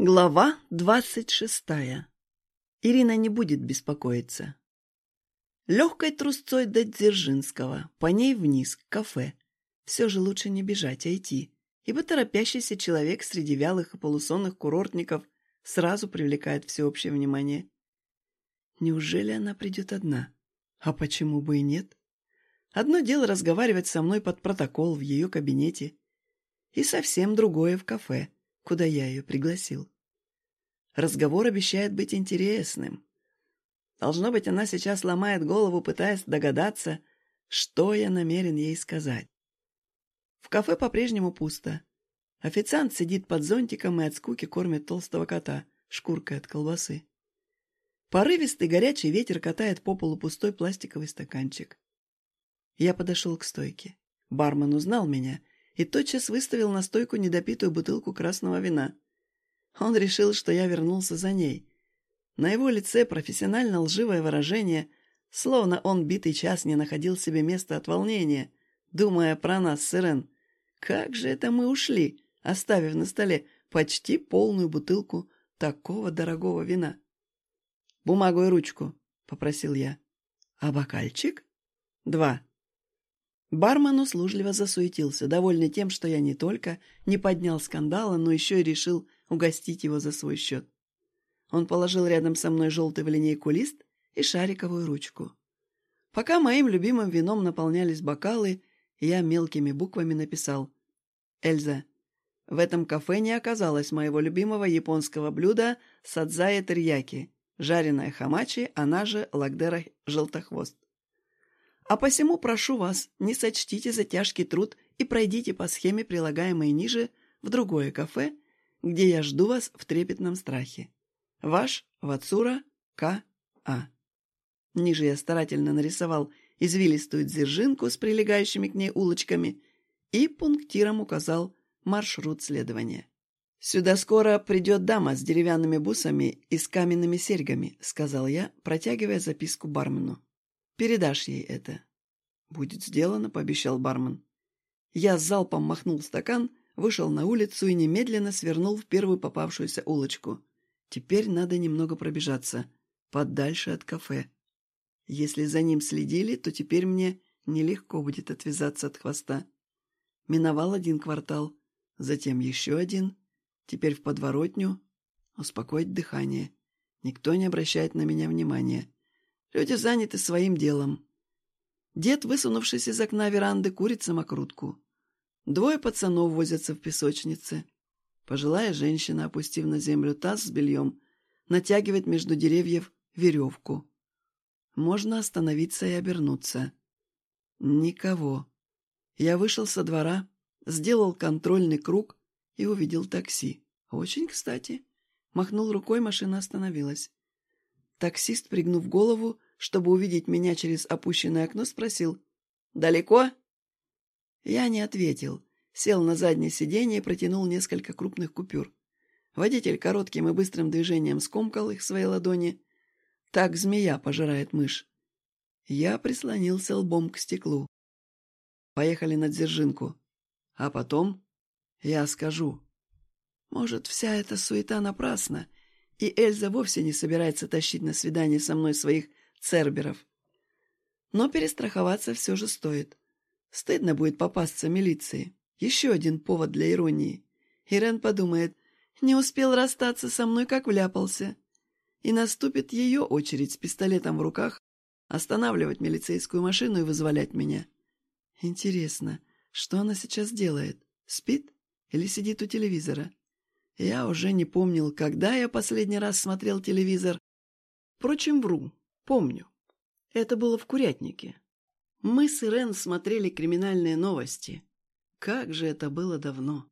Глава двадцать шестая. Ирина не будет беспокоиться. Легкой трусцой до Дзержинского, по ней вниз, к кафе. Все же лучше не бежать, а идти, ибо торопящийся человек среди вялых и полусонных курортников сразу привлекает всеобщее внимание. Неужели она придет одна? А почему бы и нет? Одно дело разговаривать со мной под протокол в ее кабинете, и совсем другое в кафе куда я ее пригласил. Разговор обещает быть интересным. Должно быть, она сейчас ломает голову, пытаясь догадаться, что я намерен ей сказать. В кафе по-прежнему пусто. Официант сидит под зонтиком и от скуки кормит толстого кота шкуркой от колбасы. Порывистый горячий ветер катает по полу пустой пластиковый стаканчик. Я подошел к стойке. Бармен узнал меня и тотчас выставил на стойку недопитую бутылку красного вина. Он решил, что я вернулся за ней. На его лице профессионально лживое выражение, словно он битый час не находил себе места от волнения, думая про нас с Ирен. Как же это мы ушли, оставив на столе почти полную бутылку такого дорогого вина? «Бумагу и ручку», — попросил я. «А бокальчик?» «Два», Бармен услужливо засуетился, довольный тем, что я не только не поднял скандала, но еще и решил угостить его за свой счет. Он положил рядом со мной желтый в линейку лист и шариковую ручку. Пока моим любимым вином наполнялись бокалы, я мелкими буквами написал «Эльза, в этом кафе не оказалось моего любимого японского блюда садзая терьяки, жареная хамачи, она же лагдера желтохвост. А посему прошу вас, не сочтите за тяжкий труд и пройдите по схеме, прилагаемой ниже, в другое кафе, где я жду вас в трепетном страхе. Ваш Вацура К. А. Ниже я старательно нарисовал извилистую дзержинку с прилегающими к ней улочками и пунктиром указал маршрут следования. «Сюда скоро придет дама с деревянными бусами и с каменными серьгами», — сказал я, протягивая записку бармену. Передашь ей это». «Будет сделано», — пообещал бармен. Я с залпом махнул стакан, вышел на улицу и немедленно свернул в первую попавшуюся улочку. Теперь надо немного пробежаться, подальше от кафе. Если за ним следили, то теперь мне нелегко будет отвязаться от хвоста. Миновал один квартал, затем еще один, теперь в подворотню. Успокоить дыхание. Никто не обращает на меня внимания. Люди заняты своим делом. Дед, высунувшись из окна веранды, курит самокрутку. Двое пацанов возятся в песочнице. Пожилая женщина, опустив на землю таз с бельем, натягивает между деревьев веревку. Можно остановиться и обернуться. Никого. Я вышел со двора, сделал контрольный круг и увидел такси. Очень кстати. Махнул рукой, машина остановилась. Таксист, пригнув голову, чтобы увидеть меня через опущенное окно, спросил «Далеко?» Я не ответил. Сел на заднее сиденье и протянул несколько крупных купюр. Водитель коротким и быстрым движением скомкал их в своей ладони. Так змея пожирает мышь. Я прислонился лбом к стеклу. Поехали на Дзержинку. А потом я скажу. Может, вся эта суета напрасна, и Эльза вовсе не собирается тащить на свидание со мной своих церберов. Но перестраховаться все же стоит. Стыдно будет попасться милиции. Еще один повод для иронии. Ирен подумает, не успел расстаться со мной, как вляпался. И наступит ее очередь с пистолетом в руках останавливать милицейскую машину и вызволять меня. Интересно, что она сейчас делает? Спит или сидит у телевизора? Я уже не помнил, когда я последний раз смотрел телевизор. Впрочем, вру. Помню. Это было в Курятнике. Мы с Ирен смотрели криминальные новости. Как же это было давно.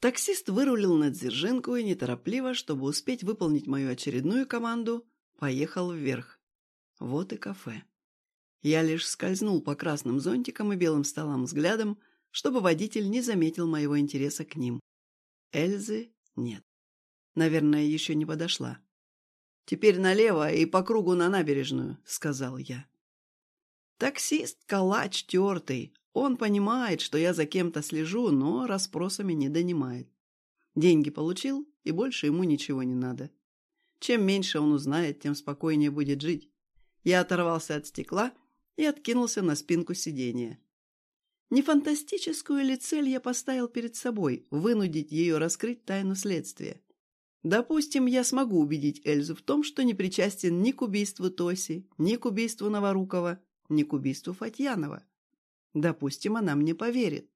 Таксист вырулил на Дзержинку и неторопливо, чтобы успеть выполнить мою очередную команду, поехал вверх. Вот и кафе. Я лишь скользнул по красным зонтикам и белым столам взглядом, чтобы водитель не заметил моего интереса к ним. Эльзы нет. Наверное, еще не подошла. «Теперь налево и по кругу на набережную», — сказал я. Таксист — калач тертый. Он понимает, что я за кем-то слежу, но расспросами не донимает. Деньги получил и больше ему ничего не надо. Чем меньше он узнает, тем спокойнее будет жить. Я оторвался от стекла и откинулся на спинку сиденья. Не фантастическую ли цель я поставил перед собой – вынудить ее раскрыть тайну следствия? Допустим, я смогу убедить Эльзу в том, что не причастен ни к убийству Тоси, ни к убийству Новорукова, ни к убийству Фатьянова. Допустим, она мне поверит.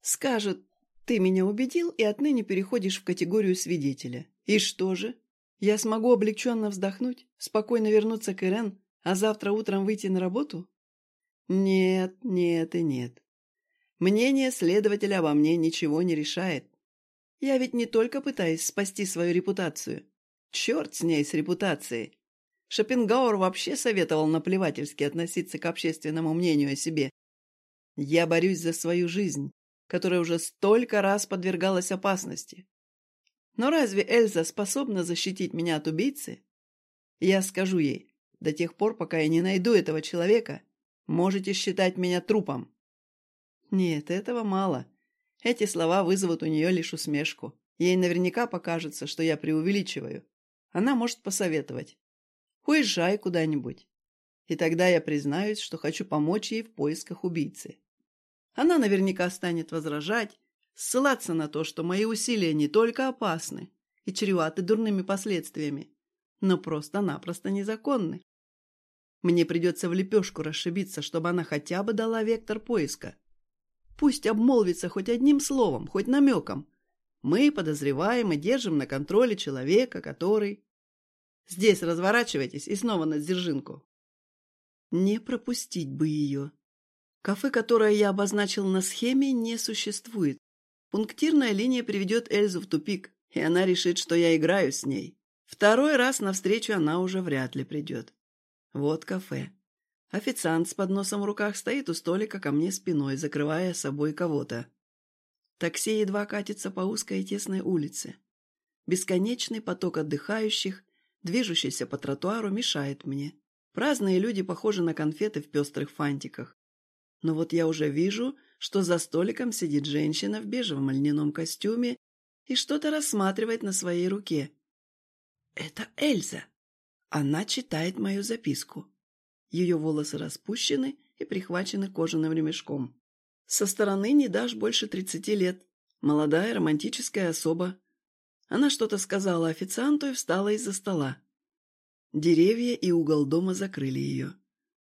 Скажет, ты меня убедил и отныне переходишь в категорию свидетеля. И что же? Я смогу облегченно вздохнуть, спокойно вернуться к Ирен, а завтра утром выйти на работу? Нет, нет и нет. Мнение следователя обо мне ничего не решает. Я ведь не только пытаюсь спасти свою репутацию. Черт с ней, с репутацией. Шопенгауэр вообще советовал наплевательски относиться к общественному мнению о себе. Я борюсь за свою жизнь, которая уже столько раз подвергалась опасности. Но разве Эльза способна защитить меня от убийцы? Я скажу ей, до тех пор, пока я не найду этого человека, можете считать меня трупом. Нет, этого мало. Эти слова вызовут у нее лишь усмешку. Ей наверняка покажется, что я преувеличиваю. Она может посоветовать. Уезжай куда-нибудь. И тогда я признаюсь, что хочу помочь ей в поисках убийцы. Она наверняка станет возражать, ссылаться на то, что мои усилия не только опасны и чреваты дурными последствиями, но просто-напросто незаконны. Мне придется в лепешку расшибиться, чтобы она хотя бы дала вектор поиска. Пусть обмолвится хоть одним словом, хоть намеком. Мы подозреваем и держим на контроле человека, который... Здесь разворачивайтесь и снова на Дзержинку. Не пропустить бы ее. Кафе, которое я обозначил на схеме, не существует. Пунктирная линия приведет Эльзу в тупик, и она решит, что я играю с ней. Второй раз навстречу она уже вряд ли придет. Вот кафе. Официант с подносом в руках стоит у столика ко мне спиной, закрывая собой кого-то. Такси едва катится по узкой и тесной улице. Бесконечный поток отдыхающих, движущийся по тротуару, мешает мне. Праздные люди похожи на конфеты в пестрых фантиках. Но вот я уже вижу, что за столиком сидит женщина в бежевом льняном костюме и что-то рассматривает на своей руке. Это Эльза. Она читает мою записку. Ее волосы распущены и прихвачены кожаным ремешком. Со стороны не дашь больше тридцати лет. Молодая романтическая особа. Она что-то сказала официанту и встала из-за стола. Деревья и угол дома закрыли ее.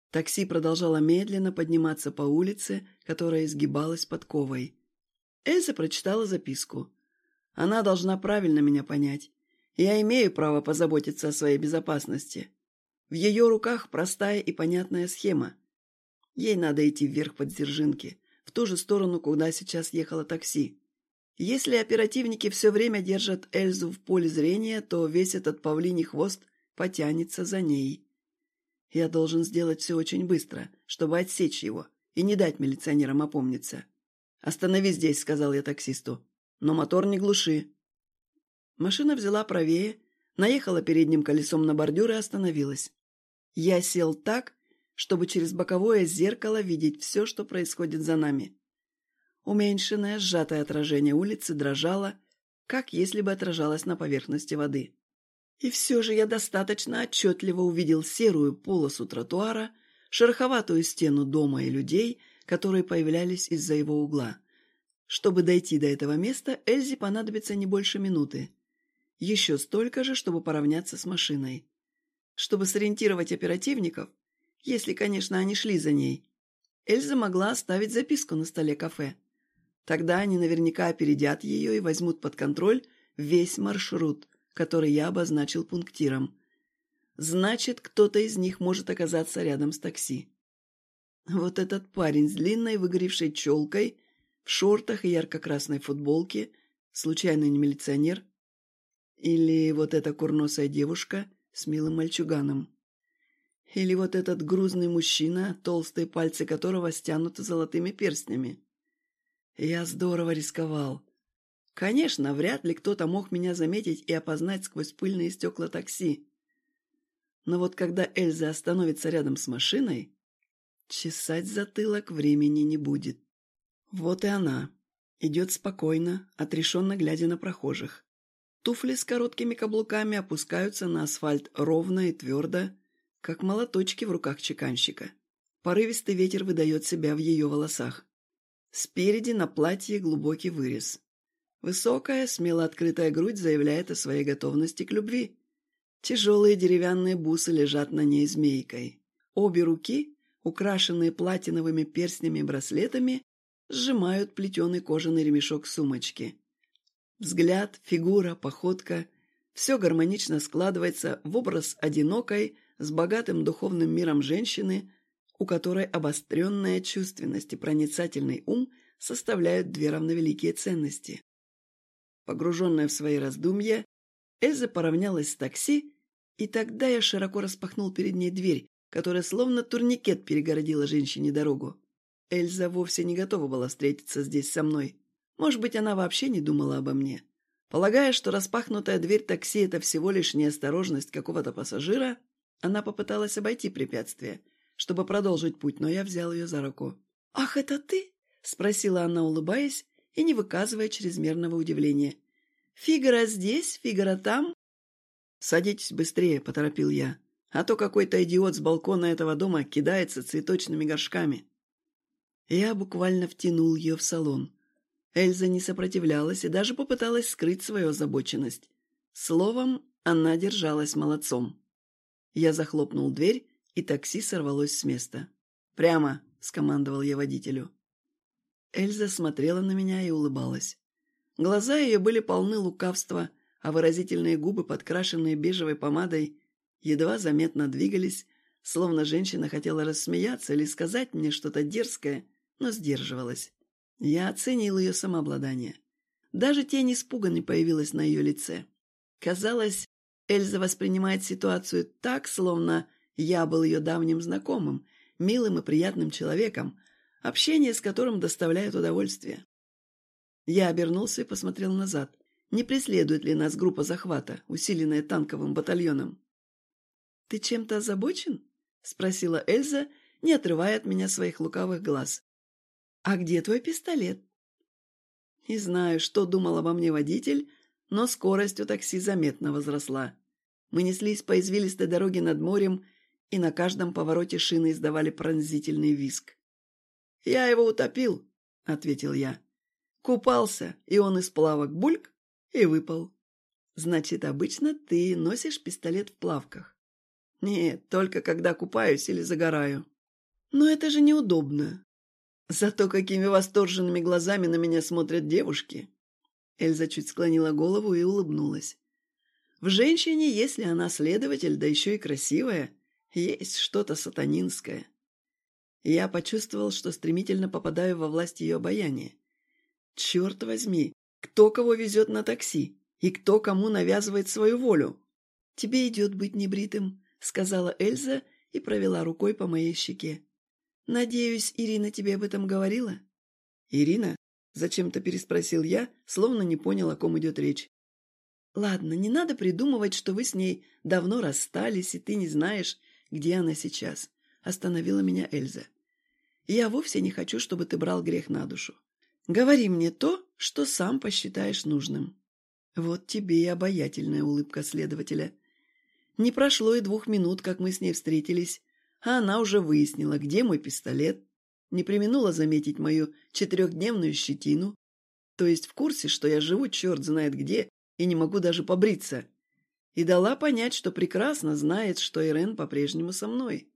Такси продолжало медленно подниматься по улице, которая изгибалась подковой. Эльза прочитала записку. Она должна правильно меня понять. Я имею право позаботиться о своей безопасности. В ее руках простая и понятная схема. Ей надо идти вверх под Дзержинки, в ту же сторону, куда сейчас ехало такси. Если оперативники все время держат Эльзу в поле зрения, то весь этот павлиний хвост потянется за ней. Я должен сделать все очень быстро, чтобы отсечь его и не дать милиционерам опомниться. «Останови здесь», — сказал я таксисту. «Но мотор не глуши». Машина взяла правее, наехала передним колесом на бордюр и остановилась. Я сел так, чтобы через боковое зеркало видеть все, что происходит за нами. Уменьшенное, сжатое отражение улицы дрожало, как если бы отражалось на поверхности воды. И все же я достаточно отчетливо увидел серую полосу тротуара, шероховатую стену дома и людей, которые появлялись из-за его угла. Чтобы дойти до этого места, Эльзе понадобится не больше минуты. Еще столько же, чтобы поравняться с машиной. Чтобы сориентировать оперативников, если, конечно, они шли за ней, Эльза могла оставить записку на столе кафе. Тогда они наверняка опередят ее и возьмут под контроль весь маршрут, который я обозначил пунктиром. Значит, кто-то из них может оказаться рядом с такси. Вот этот парень с длинной выгоревшей челкой, в шортах и ярко-красной футболке, случайно не милиционер? Или вот эта курносая девушка с милым мальчуганом? Или вот этот грузный мужчина, толстые пальцы которого стянуты золотыми перстнями? Я здорово рисковал. Конечно, вряд ли кто-то мог меня заметить и опознать сквозь пыльные стекла такси. Но вот когда Эльза остановится рядом с машиной, чесать затылок времени не будет. Вот и она. Идет спокойно, отрешенно глядя на прохожих. Туфли с короткими каблуками опускаются на асфальт ровно и твердо, как молоточки в руках чеканщика. Порывистый ветер выдает себя в ее волосах. Спереди на платье глубокий вырез. Высокая, смело открытая грудь заявляет о своей готовности к любви. Тяжелые деревянные бусы лежат на ней змейкой. Обе руки, украшенные платиновыми перстнями и браслетами, сжимают плетеный кожаный ремешок сумочки. Взгляд, фигура, походка – все гармонично складывается в образ одинокой, с богатым духовным миром женщины, у которой обостренная чувственность и проницательный ум составляют две равновеликие ценности. Погруженная в свои раздумья, Эльза поравнялась с такси, и тогда я широко распахнул перед ней дверь, которая словно турникет перегородила женщине дорогу. Эльза вовсе не готова была встретиться здесь со мной. Может быть, она вообще не думала обо мне. Полагая, что распахнутая дверь такси – это всего лишь неосторожность какого-то пассажира, она попыталась обойти препятствие, чтобы продолжить путь, но я взял ее за руку. «Ах, это ты?» – спросила она, улыбаясь и не выказывая чрезмерного удивления. «Фигара здесь, Фигара там?» «Садитесь быстрее», – поторопил я, «а то какой-то идиот с балкона этого дома кидается цветочными горшками». Я буквально втянул ее в салон. Эльза не сопротивлялась и даже попыталась скрыть свою озабоченность. Словом, она держалась молодцом. Я захлопнул дверь, и такси сорвалось с места. «Прямо!» — скомандовал я водителю. Эльза смотрела на меня и улыбалась. Глаза ее были полны лукавства, а выразительные губы, подкрашенные бежевой помадой, едва заметно двигались, словно женщина хотела рассмеяться или сказать мне что-то дерзкое, но сдерживалась. Я оценил ее самообладание. Даже тень испуга не появилась на ее лице. Казалось, Эльза воспринимает ситуацию так, словно я был ее давним знакомым, милым и приятным человеком, общение с которым доставляет удовольствие. Я обернулся и посмотрел назад. Не преследует ли нас группа захвата, усиленная танковым батальоном? «Ты чем-то озабочен?» — спросила Эльза, не отрывая от меня своих лукавых глаз. «А где твой пистолет?» Не знаю, что думал обо мне водитель, но скорость у такси заметно возросла. Мы неслись по извилистой дороге над морем, и на каждом повороте шины издавали пронзительный виск. «Я его утопил», — ответил я. «Купался, и он из плавок бульк и выпал». «Значит, обычно ты носишь пистолет в плавках?» «Нет, только когда купаюсь или загораю». «Но это же неудобно. Зато какими восторженными глазами на меня смотрят девушки. Эльза чуть склонила голову и улыбнулась. В женщине, если она следователь, да еще и красивая, есть что-то сатанинское. Я почувствовал, что стремительно попадаю во власть ее обаяния. Черт возьми, кто кого везет на такси и кто кому навязывает свою волю? Тебе идет быть небритым, сказала Эльза и провела рукой по моей щеке. «Надеюсь, Ирина тебе об этом говорила?» «Ирина?» — зачем-то переспросил я, словно не понял, о ком идет речь. «Ладно, не надо придумывать, что вы с ней давно расстались, и ты не знаешь, где она сейчас», — остановила меня Эльза. «Я вовсе не хочу, чтобы ты брал грех на душу. Говори мне то, что сам посчитаешь нужным». Вот тебе и обаятельная улыбка следователя. Не прошло и двух минут, как мы с ней встретились, а она уже выяснила, где мой пистолет, не применула заметить мою четырехдневную щетину, то есть в курсе, что я живу черт знает где и не могу даже побриться, и дала понять, что прекрасно знает, что Ирен по-прежнему со мной.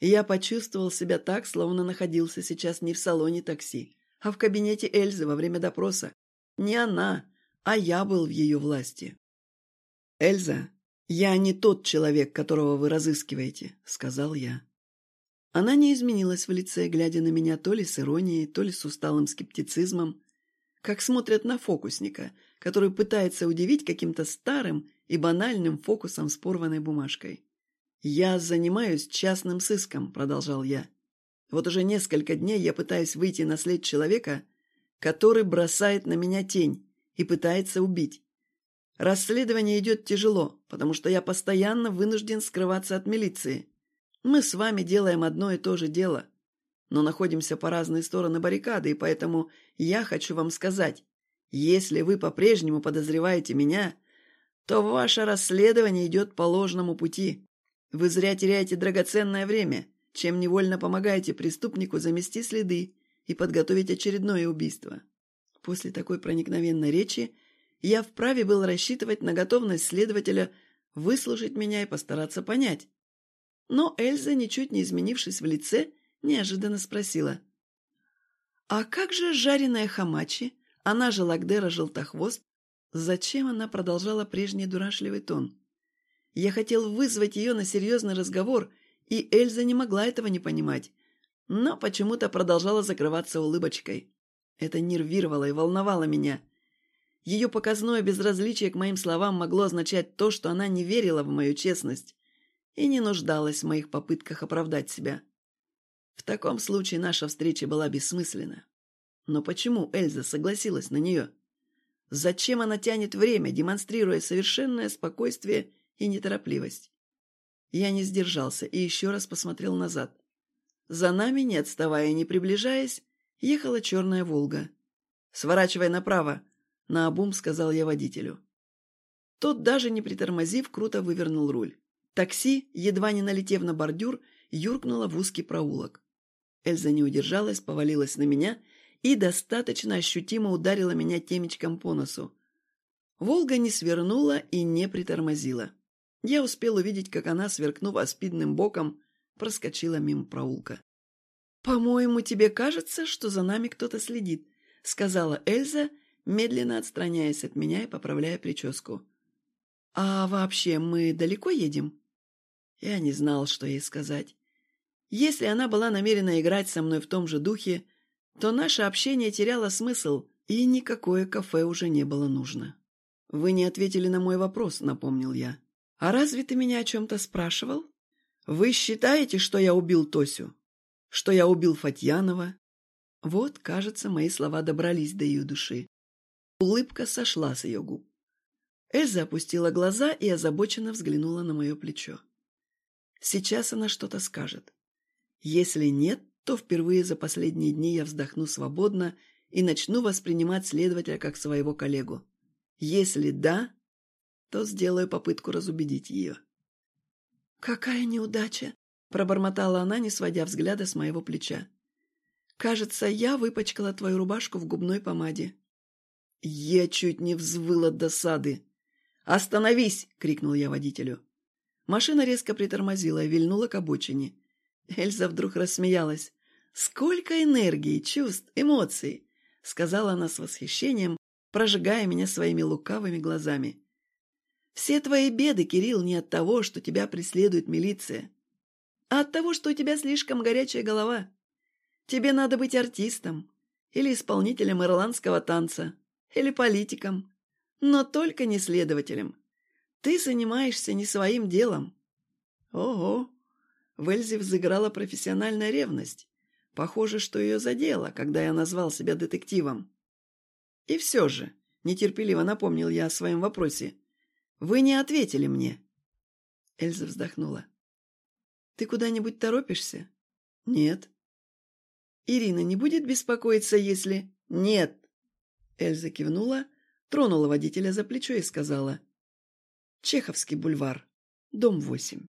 Я почувствовал себя так, словно находился сейчас не в салоне такси, а в кабинете Эльзы во время допроса. Не она, а я был в ее власти. «Эльза, «Я не тот человек, которого вы разыскиваете», — сказал я. Она не изменилась в лице, глядя на меня то ли с иронией, то ли с усталым скептицизмом, как смотрят на фокусника, который пытается удивить каким-то старым и банальным фокусом с порванной бумажкой. «Я занимаюсь частным сыском», — продолжал я. «Вот уже несколько дней я пытаюсь выйти на след человека, который бросает на меня тень и пытается убить. Расследование идет тяжело, потому что я постоянно вынужден скрываться от милиции. Мы с вами делаем одно и то же дело, но находимся по разные стороны баррикады, и поэтому я хочу вам сказать, Если вы по-прежнему подозреваете меня, то ваше расследование идет по ложному пути. Вы зря теряете драгоценное время, чем невольно помогаете преступнику замести следы и подготовить очередное убийство. После такой проникновенной речи я вправе был рассчитывать на готовность следователя выслушать меня и постараться понять. Но Эльза, ничуть не изменившись в лице, неожиданно спросила. «А как же жареная хамачи? Она же Лагдера Желтохвост. Зачем она продолжала прежний дурашливый тон? Я хотел вызвать ее на серьезный разговор, и Эльза не могла этого не понимать, но почему-то продолжала закрываться улыбочкой. Это нервировало и волновало меня. Ее показное безразличие к моим словам могло означать то, что она не верила в мою честность и не нуждалась в моих попытках оправдать себя. В таком случае наша встреча была бессмысленна. Но почему Эльза согласилась на нее? Зачем она тянет время, демонстрируя совершенное спокойствие и неторопливость? Я не сдержался и еще раз посмотрел назад. За нами, не отставая и не приближаясь, ехала черная «Волга». «Сворачивай направо», — наобум сказал я водителю. Тот, даже не притормозив, круто вывернул руль. Такси, едва не налетев на бордюр, юркнуло в узкий проулок. Эльза не удержалась, повалилась на меня и достаточно ощутимо ударила меня темечком по носу. Волга не свернула и не притормозила. Я успел увидеть, как она, сверкнув аспидным боком, проскочила мимо проулка. «По-моему, тебе кажется, что за нами кто-то следит», — сказала Эльза, медленно отстраняясь от меня и поправляя прическу. «А вообще, мы далеко едем?» Я не знал, что ей сказать. Если она была намерена играть со мной в том же духе, то наше общение теряло смысл, и никакое кафе уже не было нужно. «Вы не ответили на мой вопрос», — напомнил я. «А разве ты меня о чем-то спрашивал? Вы считаете, что я убил Тосю? Что я убил Фатьянова?» Вот, кажется, мои слова добрались до ее души. Улыбка сошла с ее губ. Эльза опустила глаза и озабоченно взглянула на мое плечо. Сейчас она что-то скажет. Если нет, то впервые за последние дни я вздохну свободно и начну воспринимать следователя как своего коллегу. Если да, то сделаю попытку разубедить ее. «Какая неудача!» – пробормотала она, не сводя взгляда с моего плеча. «Кажется, я выпачкала твою рубашку в губной помаде». Я чуть не взвыл от досады. «Остановись!» – крикнул я водителю. Машина резко притормозила и вильнула к обочине. Эльза вдруг рассмеялась. «Сколько энергии, чувств, эмоций!» — сказала она с восхищением, прожигая меня своими лукавыми глазами. «Все твои беды, Кирилл, не от того, что тебя преследует милиция, а от того, что у тебя слишком горячая голова. Тебе надо быть артистом или исполнителем ирландского танца, или политиком, но только не следователем. Ты занимаешься не своим делом». «Ого!» В Эльзе взыграла профессиональная ревность. Похоже, что ее задело, когда я назвал себя детективом. И все же, нетерпеливо напомнил я о своем вопросе, вы не ответили мне. Эльза вздохнула. Ты куда-нибудь торопишься? Нет. Ирина не будет беспокоиться, если... Нет. Эльза кивнула, тронула водителя за плечо и сказала. Чеховский бульвар, дом восемь.